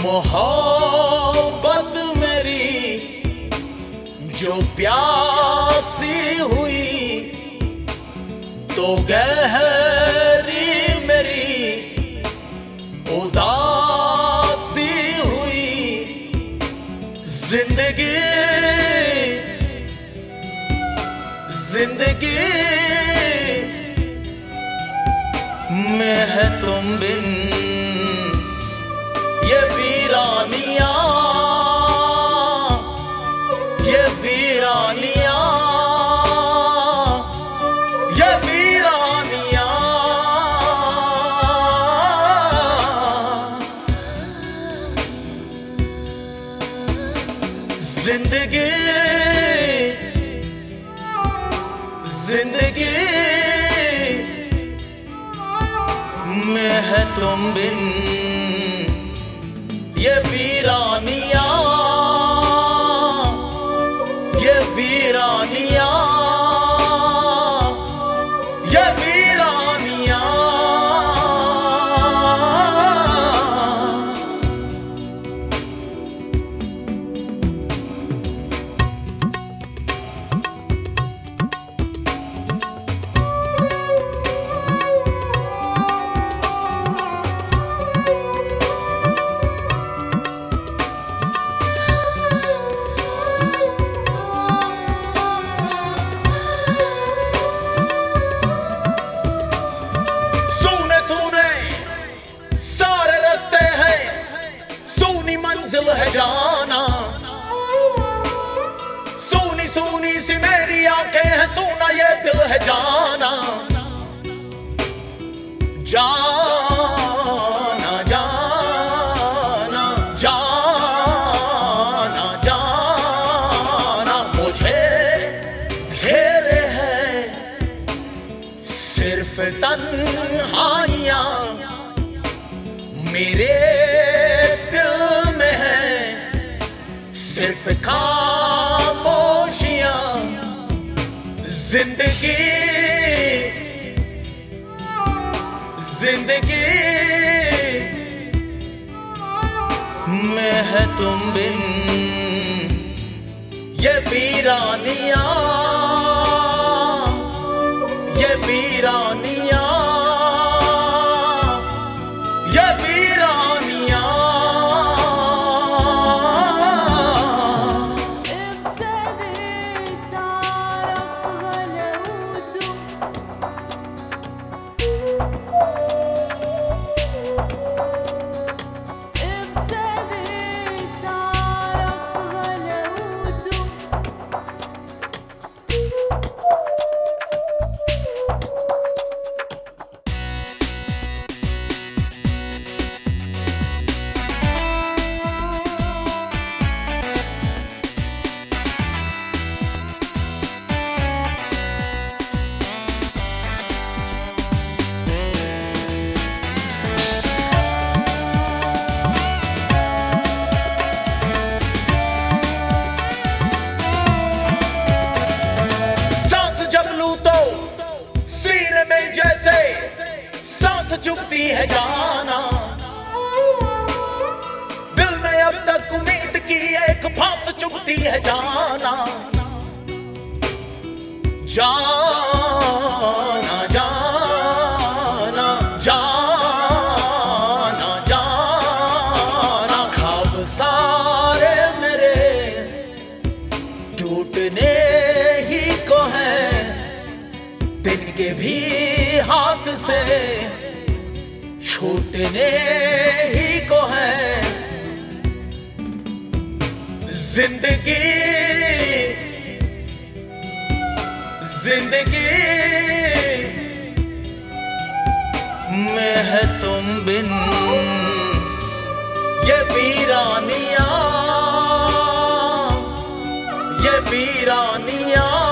मोहब्बत मेरी, जो प्यासी हुई तो गहरी मेरी, उदासी हुई। ज़िंदगी ज़िंदगी में है तुम बिन ज़िंदगी। ज़िंदगी में है तुम बिन। ये वीरानिया जाना। जाना जाना जाना जाना। मुझे घेरे है सिर्फ़ तन्हाइयाँ। मेरे दिल में है सिर्फ़ खामोशियाँ ज़िंदगी। ज़िंदगी। मैं है तुम बिन। ये वीरानिया। ये वीरानिया। जाना। दिल में अब तक उम्मीद की एक फांस चुभती है जाना। जाना जाना जाना जाना। खाब सारे मेरे टूटने ही को है दिन के भी हाथ से। छूटने ही को है। ज़िंदगी ज़िंदगी में है तुम बिन ये वीरानिया ये वीरानिया।